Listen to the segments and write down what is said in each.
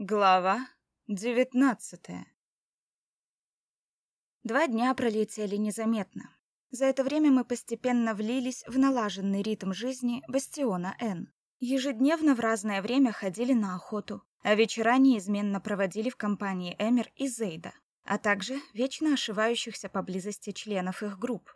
Глава девятнадцатая Два дня пролетели незаметно. За это время мы постепенно влились в налаженный ритм жизни Бастиона Н. Ежедневно в разное время ходили на охоту, а вечера неизменно проводили в компании Эмир и Зейда, а также вечно ошивающихся поблизости членов их групп.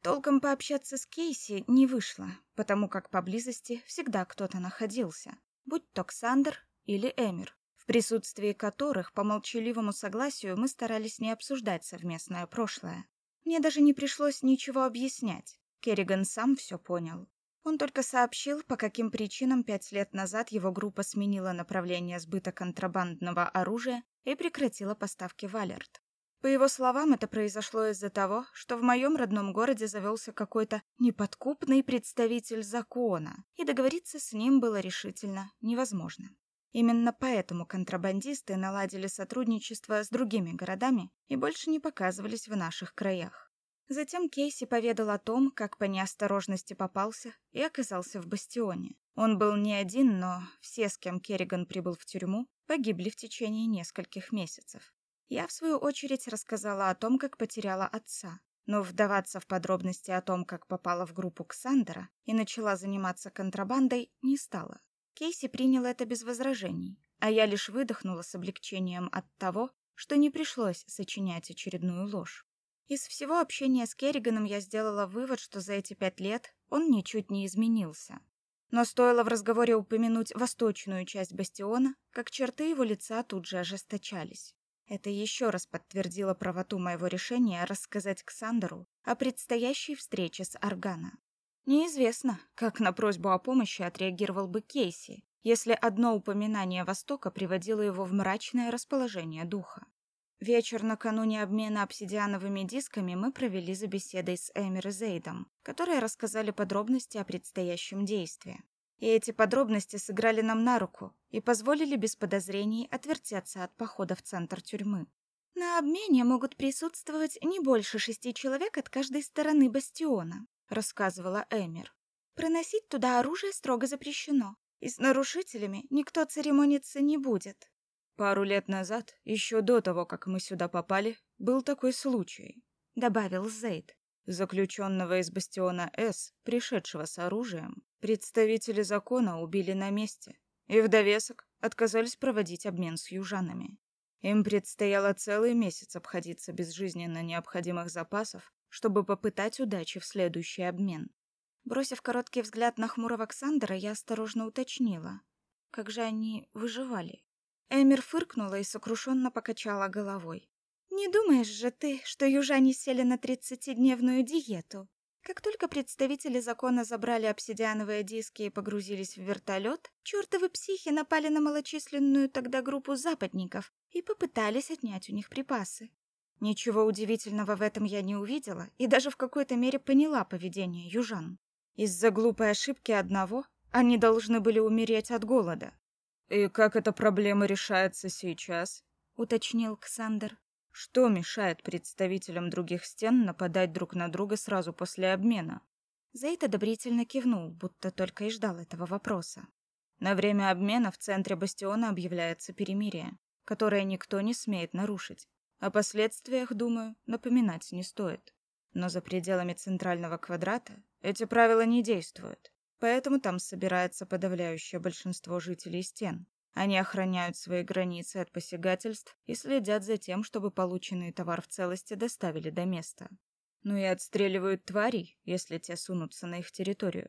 Толком пообщаться с Кейси не вышло, потому как поблизости всегда кто-то находился, будь то Ксандр или Эмир в присутствии которых по молчаливому согласию мы старались не обсуждать совместное прошлое. Мне даже не пришлось ничего объяснять. Керриган сам все понял. Он только сообщил, по каким причинам пять лет назад его группа сменила направление сбыта контрабандного оружия и прекратила поставки в Алерт. По его словам, это произошло из-за того, что в моем родном городе завелся какой-то неподкупный представитель закона, и договориться с ним было решительно невозможно. Именно поэтому контрабандисты наладили сотрудничество с другими городами и больше не показывались в наших краях. Затем Кейси поведал о том, как по неосторожности попался и оказался в бастионе. Он был не один, но все, с кем Керриган прибыл в тюрьму, погибли в течение нескольких месяцев. Я, в свою очередь, рассказала о том, как потеряла отца. Но вдаваться в подробности о том, как попала в группу Ксандера и начала заниматься контрабандой, не стала. Кейси принял это без возражений, а я лишь выдохнула с облегчением от того, что не пришлось сочинять очередную ложь. Из всего общения с Керриганом я сделала вывод, что за эти пять лет он ничуть не изменился. Но стоило в разговоре упомянуть восточную часть бастиона, как черты его лица тут же ожесточались. Это еще раз подтвердило правоту моего решения рассказать Ксандеру о предстоящей встрече с Аргана. Неизвестно, как на просьбу о помощи отреагировал бы Кейси, если одно упоминание Востока приводило его в мрачное расположение духа. Вечер накануне обмена обсидиановыми дисками мы провели за беседой с Эмир и Зейдом, которые рассказали подробности о предстоящем действии. И эти подробности сыграли нам на руку и позволили без подозрений отвертеться от похода в центр тюрьмы. На обмене могут присутствовать не больше шести человек от каждой стороны бастиона, рассказывала Эмир. Проносить туда оружие строго запрещено, и с нарушителями никто церемониться не будет. Пару лет назад, еще до того, как мы сюда попали, был такой случай, добавил Зейд. Заключенного из бастиона С, пришедшего с оружием, представители закона убили на месте, и в довесок отказались проводить обмен с южанами. Им предстояло целый месяц обходиться без жизненно необходимых запасов чтобы попытать удачи в следующий обмен. Бросив короткий взгляд на хмурого Александра, я осторожно уточнила, как же они выживали. Эмир фыркнула и сокрушенно покачала головой. «Не думаешь же ты, что южане сели на тридцатидневную диету? Как только представители закона забрали обсидиановые диски и погрузились в вертолет, чертовы психи напали на малочисленную тогда группу западников и попытались отнять у них припасы. Ничего удивительного в этом я не увидела и даже в какой-то мере поняла поведение южан. Из-за глупой ошибки одного они должны были умереть от голода. «И как эта проблема решается сейчас?» — уточнил Ксандер. «Что мешает представителям других стен нападать друг на друга сразу после обмена?» Зейд одобрительно кивнул, будто только и ждал этого вопроса. На время обмена в центре бастиона объявляется перемирие, которое никто не смеет нарушить. О последствиях, думаю, напоминать не стоит. Но за пределами центрального квадрата эти правила не действуют. Поэтому там собирается подавляющее большинство жителей стен. Они охраняют свои границы от посягательств и следят за тем, чтобы полученный товар в целости доставили до места. Ну и отстреливают тварей, если те сунутся на их территорию.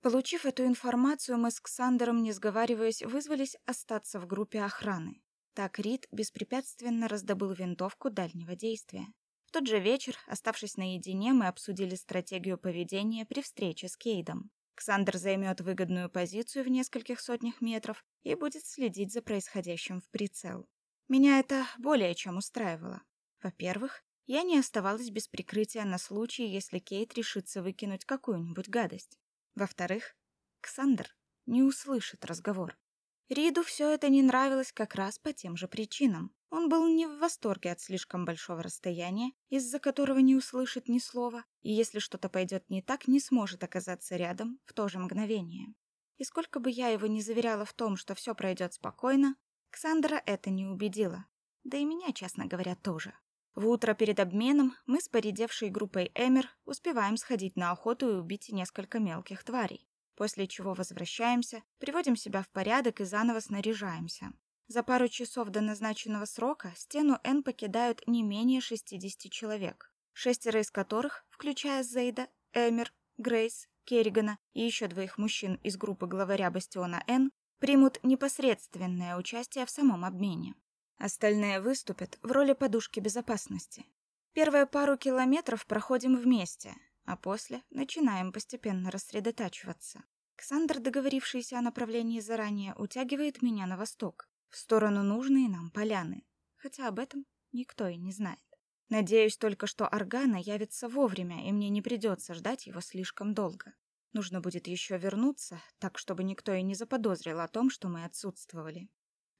Получив эту информацию, мы с Ксандером, не сговариваясь, вызвались остаться в группе охраны. Так Рид беспрепятственно раздобыл винтовку дальнего действия. В тот же вечер, оставшись наедине, мы обсудили стратегию поведения при встрече с Кейдом. Ксандр займет выгодную позицию в нескольких сотнях метров и будет следить за происходящим в прицел. Меня это более чем устраивало. Во-первых, я не оставалась без прикрытия на случай, если Кейт решится выкинуть какую-нибудь гадость. Во-вторых, Ксандр не услышит разговор. Риду все это не нравилось как раз по тем же причинам. Он был не в восторге от слишком большого расстояния, из-за которого не услышит ни слова, и если что-то пойдет не так, не сможет оказаться рядом в то же мгновение. И сколько бы я его не заверяла в том, что все пройдет спокойно, Ксандра это не убедило. Да и меня, честно говоря, тоже. В утро перед обменом мы с поредевшей группой Эмер успеваем сходить на охоту и убить несколько мелких тварей, после чего возвращаемся, приводим себя в порядок и заново снаряжаемся. За пару часов до назначенного срока стену Н покидают не менее 60 человек, шестеро из которых, включая Зейда, Эмер, Грейс, Керригана и еще двоих мужчин из группы главаря бастиона Н, примут непосредственное участие в самом обмене. Остальные выступят в роли подушки безопасности. Первые пару километров проходим вместе, а после начинаем постепенно рассредотачиваться. Ксандр, договорившийся о направлении заранее, утягивает меня на восток, в сторону нужной нам поляны, хотя об этом никто и не знает. Надеюсь только, что Аргана явится вовремя, и мне не придется ждать его слишком долго. Нужно будет еще вернуться, так чтобы никто и не заподозрил о том, что мы отсутствовали.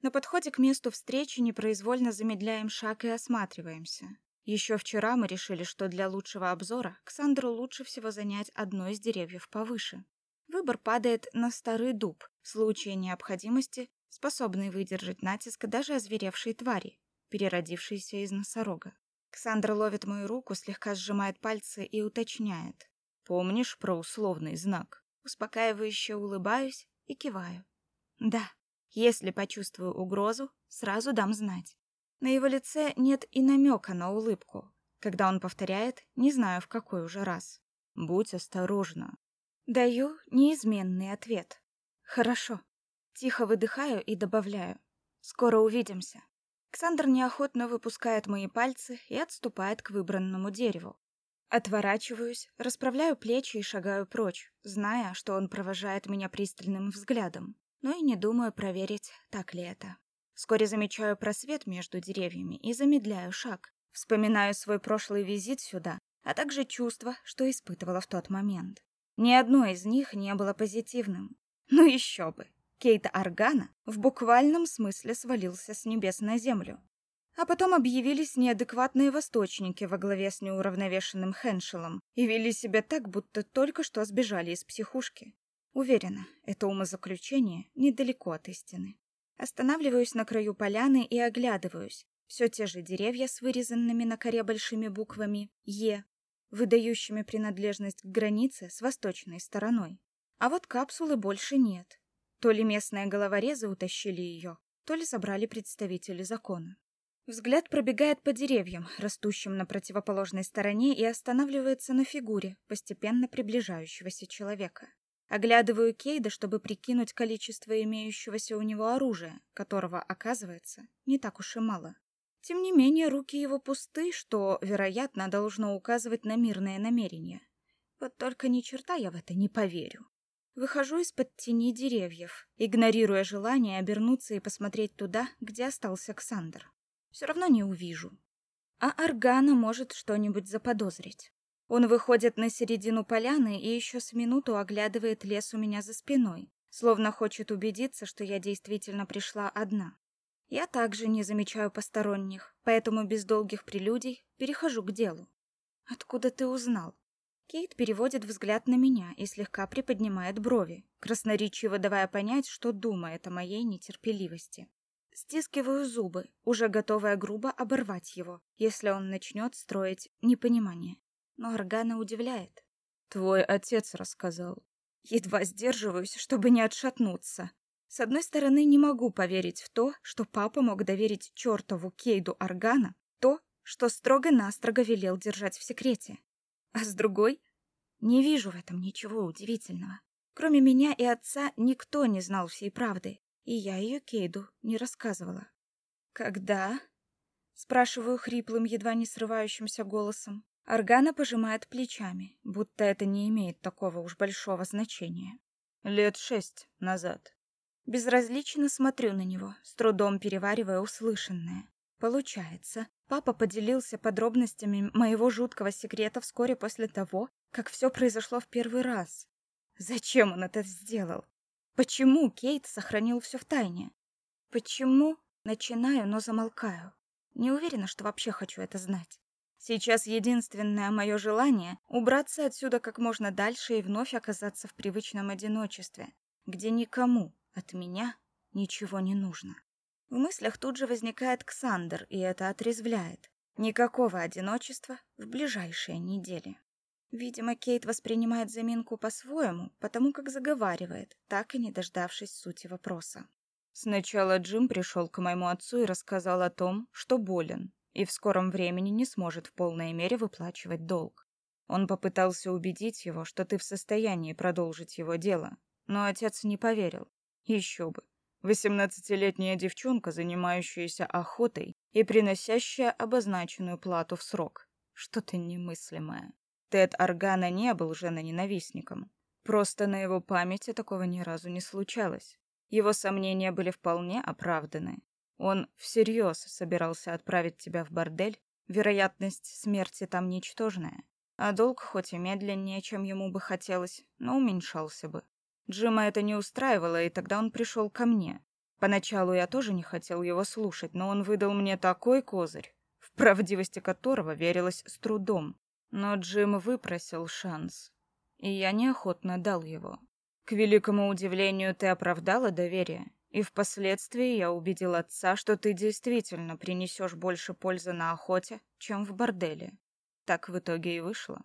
На подходе к месту встречи непроизвольно замедляем шаг и осматриваемся. Еще вчера мы решили, что для лучшего обзора Ксандру лучше всего занять одно из деревьев повыше. Выбор падает на старый дуб, в случае необходимости способный выдержать натиск даже озверевшей твари, переродившейся из носорога. Ксандра ловит мою руку, слегка сжимает пальцы и уточняет. «Помнишь про условный знак?» Успокаивающе улыбаюсь и киваю. «Да». Если почувствую угрозу, сразу дам знать. На его лице нет и намека на улыбку, когда он повторяет, не знаю в какой уже раз. «Будь осторожна». Даю неизменный ответ. «Хорошо». Тихо выдыхаю и добавляю. «Скоро увидимся». Ксандр неохотно выпускает мои пальцы и отступает к выбранному дереву. Отворачиваюсь, расправляю плечи и шагаю прочь, зная, что он провожает меня пристальным взглядом но и не думаю проверить, так ли это. Вскоре замечаю просвет между деревьями и замедляю шаг. Вспоминаю свой прошлый визит сюда, а также чувства, что испытывала в тот момент. Ни одно из них не было позитивным. Ну еще бы. Кейт Аргана в буквальном смысле свалился с небес на землю. А потом объявились неадекватные восточники во главе с неуравновешенным Хеншелом и вели себя так, будто только что сбежали из психушки. Уверена, это умозаключение недалеко от истины. Останавливаюсь на краю поляны и оглядываюсь. Все те же деревья с вырезанными на коре большими буквами «Е», выдающими принадлежность к границе с восточной стороной. А вот капсулы больше нет. То ли местные головорезы утащили ее, то ли собрали представители закона. Взгляд пробегает по деревьям, растущим на противоположной стороне, и останавливается на фигуре постепенно приближающегося человека. Оглядываю Кейда, чтобы прикинуть количество имеющегося у него оружия, которого, оказывается, не так уж и мало. Тем не менее, руки его пусты, что, вероятно, должно указывать на мирное намерение. Вот только ни черта я в это не поверю. Выхожу из-под тени деревьев, игнорируя желание обернуться и посмотреть туда, где остался Ксандр. Все равно не увижу. А Аргана может что-нибудь заподозрить. Он выходит на середину поляны и еще с минуту оглядывает лес у меня за спиной, словно хочет убедиться, что я действительно пришла одна. Я также не замечаю посторонних, поэтому без долгих прелюдий перехожу к делу. Откуда ты узнал? Кейт переводит взгляд на меня и слегка приподнимает брови, красноречиво давая понять, что думает о моей нетерпеливости. Стискиваю зубы, уже готовая грубо оборвать его, если он начнет строить непонимание но Аргана удивляет. «Твой отец рассказал». Едва сдерживаюсь, чтобы не отшатнуться. С одной стороны, не могу поверить в то, что папа мог доверить чертову Кейду Аргана то, что строго-настрого велел держать в секрете. А с другой, не вижу в этом ничего удивительного. Кроме меня и отца никто не знал всей правды, и я ее Кейду не рассказывала. «Когда?» — спрашиваю хриплым, едва не срывающимся голосом. Аргана пожимает плечами, будто это не имеет такого уж большого значения. Лет шесть назад. Безразлично смотрю на него, с трудом переваривая услышанное. Получается, папа поделился подробностями моего жуткого секрета вскоре после того, как все произошло в первый раз. Зачем он это сделал? Почему Кейт сохранил все в тайне? Почему? Начинаю, но замолкаю. Не уверена, что вообще хочу это знать. Сейчас единственное мое желание — убраться отсюда как можно дальше и вновь оказаться в привычном одиночестве, где никому от меня ничего не нужно. В мыслях тут же возникает Ксандр, и это отрезвляет. Никакого одиночества в ближайшие недели. Видимо, Кейт воспринимает заминку по-своему, потому как заговаривает, так и не дождавшись сути вопроса. Сначала Джим пришел к моему отцу и рассказал о том, что болен, и в скором времени не сможет в полной мере выплачивать долг. Он попытался убедить его, что ты в состоянии продолжить его дело, но отец не поверил. Еще бы. Восемнадцатилетняя девчонка, занимающаяся охотой и приносящая обозначенную плату в срок. Что-то немыслимое. Тед Аргана не был женоненавистником. Просто на его памяти такого ни разу не случалось. Его сомнения были вполне оправданы. Он всерьез собирался отправить тебя в бордель, вероятность смерти там ничтожная а долг хоть и медленнее, чем ему бы хотелось, но уменьшался бы. Джима это не устраивало, и тогда он пришел ко мне. Поначалу я тоже не хотел его слушать, но он выдал мне такой козырь, в правдивости которого верилось с трудом. Но Джим выпросил шанс, и я неохотно дал его. К великому удивлению, ты оправдала доверие, и впоследствии я убедил отца, что ты действительно принесешь больше пользы на охоте, чем в борделе. Так в итоге и вышло.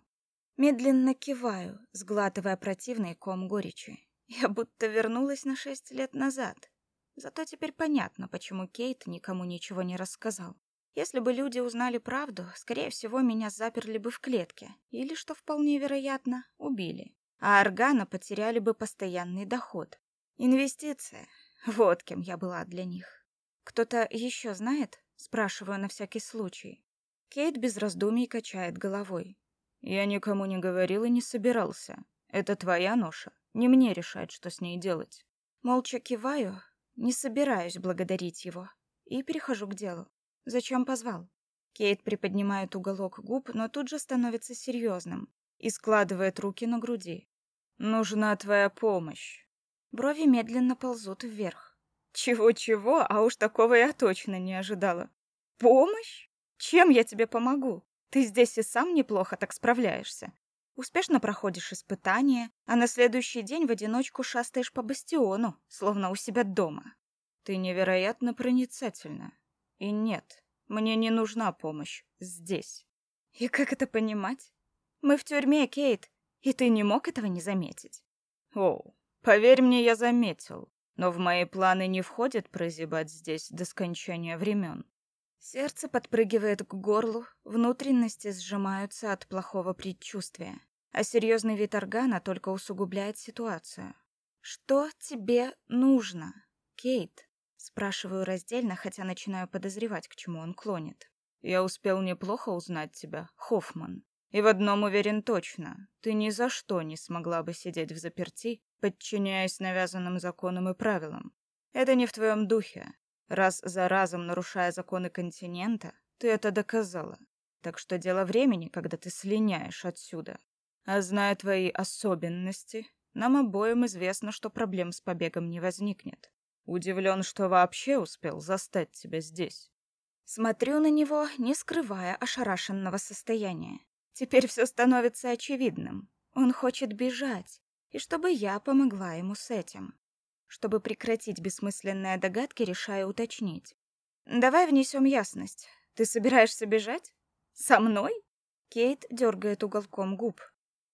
Медленно киваю, сглатывая противный ком горечи. Я будто вернулась на шесть лет назад. Зато теперь понятно, почему Кейт никому ничего не рассказал. Если бы люди узнали правду, скорее всего, меня заперли бы в клетке, или, что вполне вероятно, убили. А Аргана потеряли бы постоянный доход. Инвестиция. Вот кем я была для них. Кто-то еще знает? Спрашиваю на всякий случай. Кейт без раздумий качает головой. Я никому не говорил и не собирался. Это твоя ноша. Не мне решать, что с ней делать. Молча киваю, не собираюсь благодарить его, и перехожу к делу. Зачем позвал? Кейт приподнимает уголок губ, но тут же становится серьезным и складывает руки на груди. Нужна твоя помощь. Брови медленно ползут вверх. Чего-чего, а уж такого я точно не ожидала. Помощь? Чем я тебе помогу? Ты здесь и сам неплохо так справляешься. Успешно проходишь испытания, а на следующий день в одиночку шастаешь по бастиону, словно у себя дома. Ты невероятно проницательна. И нет, мне не нужна помощь здесь. И как это понимать? Мы в тюрьме, Кейт, и ты не мог этого не заметить. О, поверь мне, я заметил. Но в мои планы не входит прозябать здесь до скончания времен. Сердце подпрыгивает к горлу, внутренности сжимаются от плохого предчувствия, а серьезный вид органа только усугубляет ситуацию. «Что тебе нужно, Кейт?» Спрашиваю раздельно, хотя начинаю подозревать, к чему он клонит. «Я успел неплохо узнать тебя, Хоффман. И в одном уверен точно. Ты ни за что не смогла бы сидеть в заперти, подчиняясь навязанным законам и правилам. Это не в твоем духе. Раз за разом нарушая законы континента, ты это доказала. Так что дело времени, когда ты слиняешь отсюда. А зная твои особенности, нам обоим известно, что проблем с побегом не возникнет. Удивлен, что вообще успел застать тебя здесь. Смотрю на него, не скрывая ошарашенного состояния. Теперь все становится очевидным. Он хочет бежать, и чтобы я помогла ему с этим. Чтобы прекратить бессмысленные догадки, решаю уточнить. «Давай внесем ясность. Ты собираешься бежать? Со мной?» Кейт дергает уголком губ.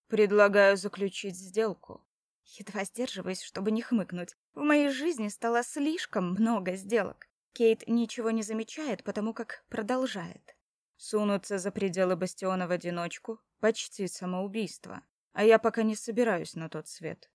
«Предлагаю заключить сделку». Едва сдерживаюсь, чтобы не хмыкнуть. В моей жизни стало слишком много сделок. Кейт ничего не замечает, потому как продолжает. Сунуться за пределы бастиона в одиночку — почти самоубийство. А я пока не собираюсь на тот свет.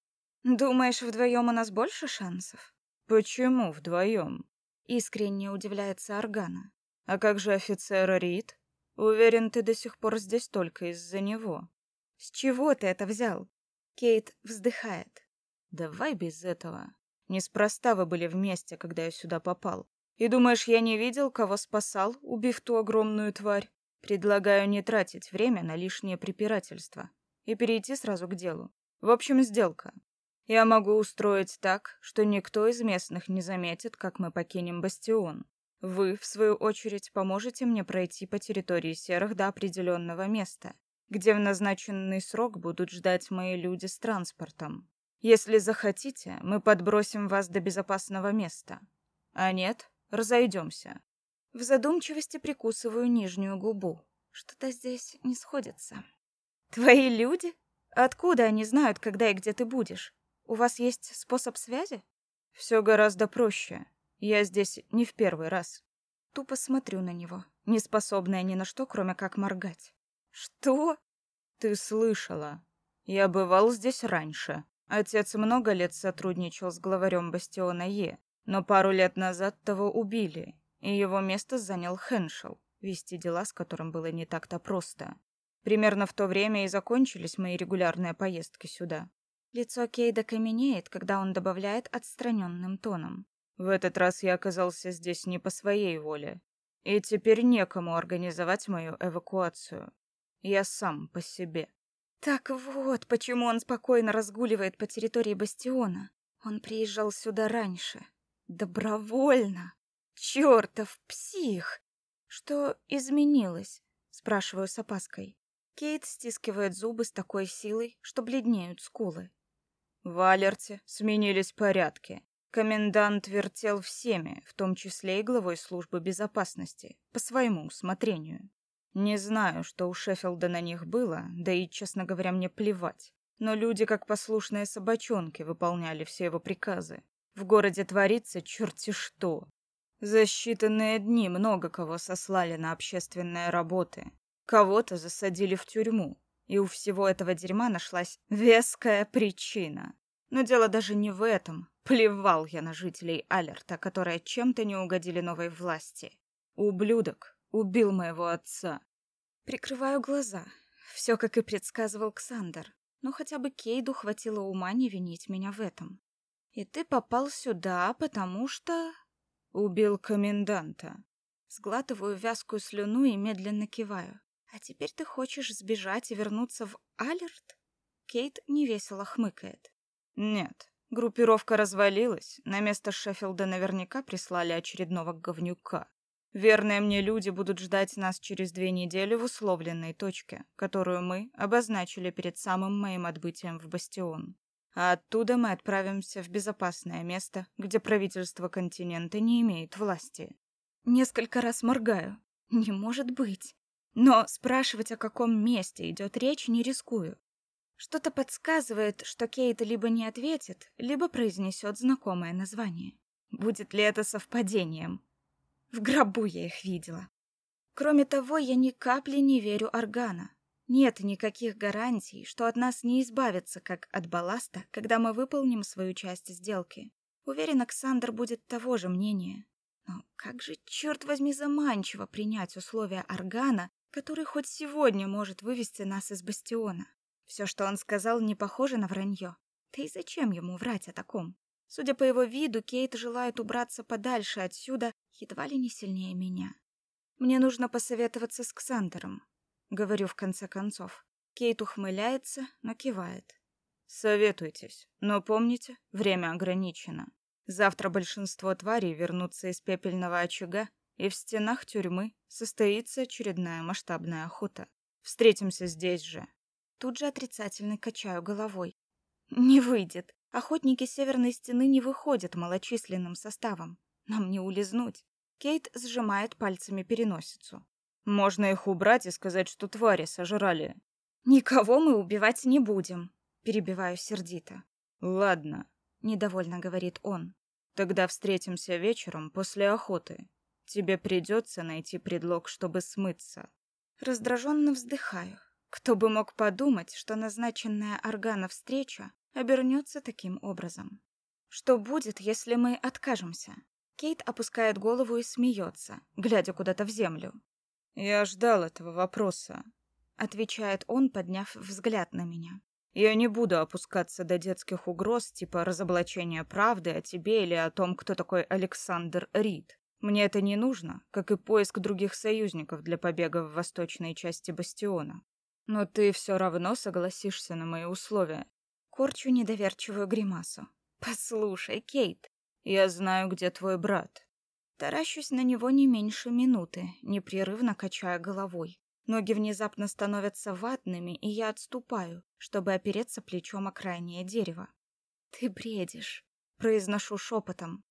Думаешь, вдвоем у нас больше шансов? Почему вдвоем? Искренне удивляется Аргана. А как же офицер Рид? Уверен, ты до сих пор здесь только из-за него. С чего ты это взял? Кейт вздыхает. Давай без этого. Неспроста вы были вместе, когда я сюда попал. И думаешь, я не видел, кого спасал, убив ту огромную тварь? Предлагаю не тратить время на лишнее препирательство и перейти сразу к делу. В общем, сделка. Я могу устроить так, что никто из местных не заметит, как мы покинем бастион. Вы, в свою очередь, поможете мне пройти по территории серых до определенного места, где в назначенный срок будут ждать мои люди с транспортом. Если захотите, мы подбросим вас до безопасного места. А нет, Разойдемся. В задумчивости прикусываю нижнюю губу. Что-то здесь не сходится. Твои люди? Откуда они знают, когда и где ты будешь? У вас есть способ связи? Все гораздо проще. Я здесь не в первый раз. Тупо смотрю на него, не способная ни на что, кроме как моргать. Что? Ты слышала? Я бывал здесь раньше. Отец много лет сотрудничал с главарем бастиона Е, но пару лет назад того убили, и его место занял Хеншел, вести дела с которым было не так-то просто. Примерно в то время и закончились мои регулярные поездки сюда. Лицо Кейда каменеет, когда он добавляет отстраненным тоном. В этот раз я оказался здесь не по своей воле. И теперь некому организовать мою эвакуацию. Я сам по себе. Так вот, почему он спокойно разгуливает по территории бастиона. Он приезжал сюда раньше. Добровольно. Чёртов псих! Что изменилось? Спрашиваю с опаской. Кейт стискивает зубы с такой силой, что бледнеют скулы. В Алерте сменились порядки. Комендант вертел всеми, в том числе и главой службы безопасности, по своему усмотрению. Не знаю, что у Шеффилда на них было, да и, честно говоря, мне плевать. Но люди, как послушные собачонки, выполняли все его приказы. В городе творится черти что. За считанные дни много кого сослали на общественные работы. Кого-то засадили в тюрьму. И у всего этого дерьма нашлась веская причина. Но дело даже не в этом. Плевал я на жителей Алерта, которые чем-то не угодили новой власти. Ублюдок убил моего отца. Прикрываю глаза. Все, как и предсказывал Ксандер. Но хотя бы Кейду хватило ума не винить меня в этом. И ты попал сюда, потому что... Убил коменданта. Сглатываю вязкую слюну и медленно киваю. А теперь ты хочешь сбежать и вернуться в Алерт? Кейт невесело хмыкает. Нет, группировка развалилась. На место Шеффилда наверняка прислали очередного говнюка. Верные мне люди будут ждать нас через две недели в условленной точке, которую мы обозначили перед самым моим отбытием в Бастион. А оттуда мы отправимся в безопасное место, где правительство континента не имеет власти. Несколько раз моргаю. Не может быть. Но спрашивать, о каком месте идет речь, не рискую. Что-то подсказывает, что Кейт либо не ответит, либо произнесет знакомое название. Будет ли это совпадением? В гробу я их видела. Кроме того, я ни капли не верю Органа. Нет никаких гарантий, что от нас не избавятся как от балласта, когда мы выполним свою часть сделки. Уверен, Александр будет того же мнения. Но как же, черт возьми, заманчиво принять условия Органа, который хоть сегодня может вывести нас из бастиона. Все, что он сказал, не похоже на вранье. Да и зачем ему врать о таком? Судя по его виду, Кейт желает убраться подальше отсюда, едва ли не сильнее меня. Мне нужно посоветоваться с Ксандером, говорю в конце концов. Кейт ухмыляется, но кивает. Советуйтесь, но помните, время ограничено. Завтра большинство тварей вернутся из пепельного очага, и в стенах тюрьмы состоится очередная масштабная охота. Встретимся здесь же. Тут же отрицательно качаю головой. Не выйдет. Охотники Северной Стены не выходят малочисленным составом. Нам не улизнуть. Кейт сжимает пальцами переносицу. Можно их убрать и сказать, что твари сожрали. Никого мы убивать не будем, перебиваю сердито. Ладно, недовольно говорит он. Тогда встретимся вечером после охоты. Тебе придется найти предлог, чтобы смыться. Раздраженно вздыхаю. Кто бы мог подумать, что назначенная Органа встреча обернется таким образом. Что будет, если мы откажемся? Кейт опускает голову и смеется, глядя куда-то в землю. Я ждал этого вопроса, отвечает он, подняв взгляд на меня. Я не буду опускаться до детских угроз типа разоблачения правды о тебе или о том, кто такой Александр Рид. Мне это не нужно, как и поиск других союзников для побега в восточной части бастиона. Но ты все равно согласишься на мои условия. Корчу недоверчивую гримасу. Послушай, Кейт, я знаю, где твой брат. Таращусь на него не меньше минуты, непрерывно качая головой. Ноги внезапно становятся ватными, и я отступаю, чтобы опереться плечом о крайнее дерево. Ты бредишь, произношу шепотом.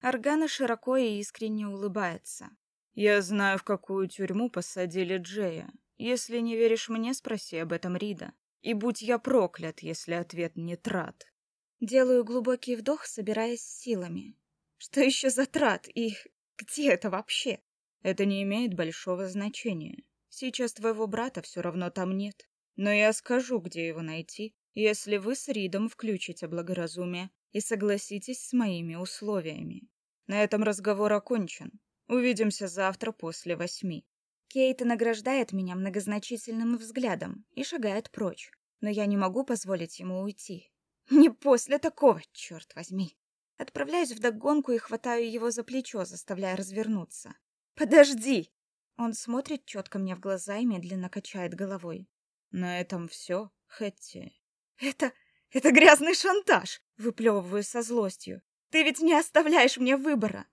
Аргана широко и искренне улыбается. «Я знаю, в какую тюрьму посадили Джея. Если не веришь мне, спроси об этом Рида. И будь я проклят, если ответ не трат». Делаю глубокий вдох, собираясь силами. Что еще за трат? И где это вообще? Это не имеет большого значения. Сейчас твоего брата все равно там нет. Но я скажу, где его найти, если вы с Ридом включите благоразумие и согласитесь с моими условиями. На этом разговор окончен. Увидимся завтра после восьми. Кейт награждает меня многозначительным взглядом и шагает прочь, но я не могу позволить ему уйти. Не после такого, черт возьми. Отправляюсь в догонку и хватаю его за плечо, заставляя развернуться. Подожди. Он смотрит четко мне в глаза и медленно качает головой. На этом все, Хэтти. Это это грязный шантаж, выплевываю со злостью. Ты ведь не оставляешь мне выбора.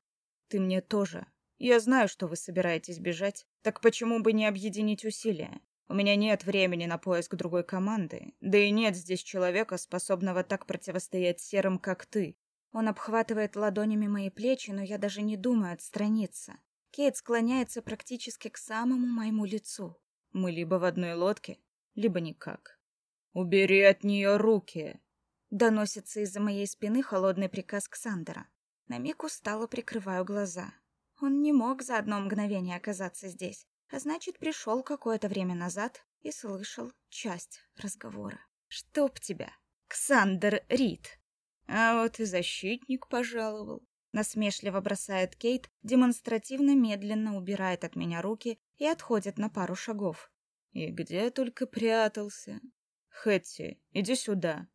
Ты мне тоже. Я знаю, что вы собираетесь бежать. Так почему бы не объединить усилия? У меня нет времени на поиск другой команды, да и нет здесь человека, способного так противостоять серым, как ты. Он обхватывает ладонями мои плечи, но я даже не думаю отстраниться. Кейт склоняется практически к самому моему лицу. Мы либо в одной лодке, либо никак. Убери от нее руки. Доносится из-за моей спины холодный приказ Ксандера. На миг устало прикрываю глаза. Он не мог за одно мгновение оказаться здесь, а значит, пришел какое-то время назад и слышал часть разговора. Чтоб тебя, Ксандер Рид. А вот и защитник пожаловал. Насмешливо бросает Кейт, демонстративно медленно убирает от меня руки и отходит на пару шагов. И где только прятался. Хэтти, иди сюда.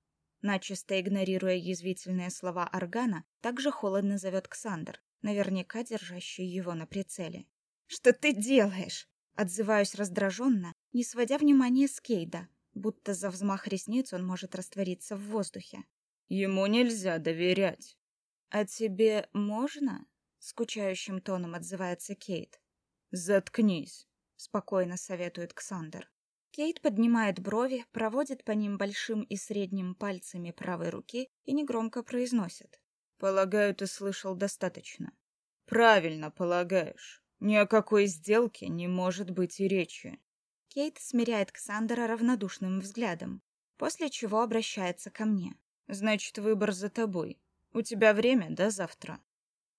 Начисто игнорируя язвительные слова Аргана, также холодно зовет Ксандр, наверняка держащий его на прицеле. «Что ты делаешь?» Отзываюсь раздраженно, не сводя внимания с Кейда, будто за взмах ресниц он может раствориться в воздухе. «Ему нельзя доверять». «А тебе можно?» — скучающим тоном отзывается Кейт. «Заткнись», — спокойно советует Ксандр. Кейт поднимает брови, проводит по ним большим и средним пальцами правой руки и негромко произносит. «Полагаю, ты слышал достаточно». «Правильно полагаешь. Ни о какой сделке не может быть и речи». Кейт смиряет Ксандера равнодушным взглядом, после чего обращается ко мне. «Значит, выбор за тобой. У тебя время до завтра».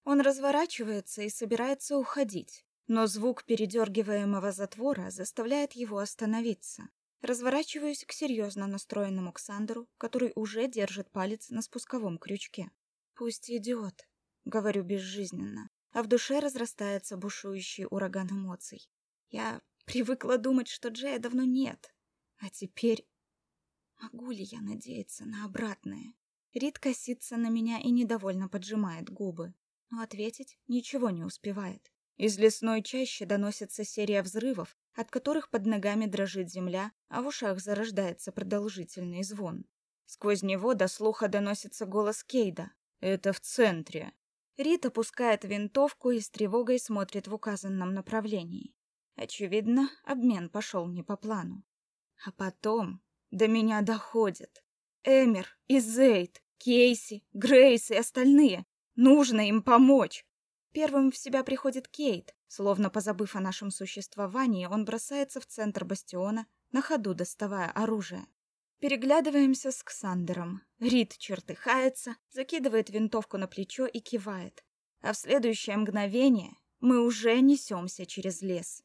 Он разворачивается и собирается уходить, но звук передергиваемого затвора заставляет его остановиться. Разворачиваюсь к серьезно настроенному Ксандеру, который уже держит палец на спусковом крючке. «Пусть идет», — говорю безжизненно, а в душе разрастается бушующий ураган эмоций. Я привыкла думать, что Джея давно нет, а теперь... Могу ли я надеяться на обратное? Рид косится на меня и недовольно поджимает губы, но ответить ничего не успевает. Из лесной чащи доносится серия взрывов, от которых под ногами дрожит земля, а в ушах зарождается продолжительный звон. Сквозь него до слуха доносится голос Кейда. «Это в центре». Рит опускает винтовку и с тревогой смотрит в указанном направлении. Очевидно, обмен пошел не по плану. А потом до меня доходит. Эмер и Зейд, Кейси, Грейс и остальные. Нужно им помочь. Первым в себя приходит Кейт. Словно позабыв о нашем существовании, он бросается в центр бастиона, на ходу доставая оружие. Переглядываемся с Ксандером. Рид чертыхается, закидывает винтовку на плечо и кивает. А в следующее мгновение мы уже несемся через лес.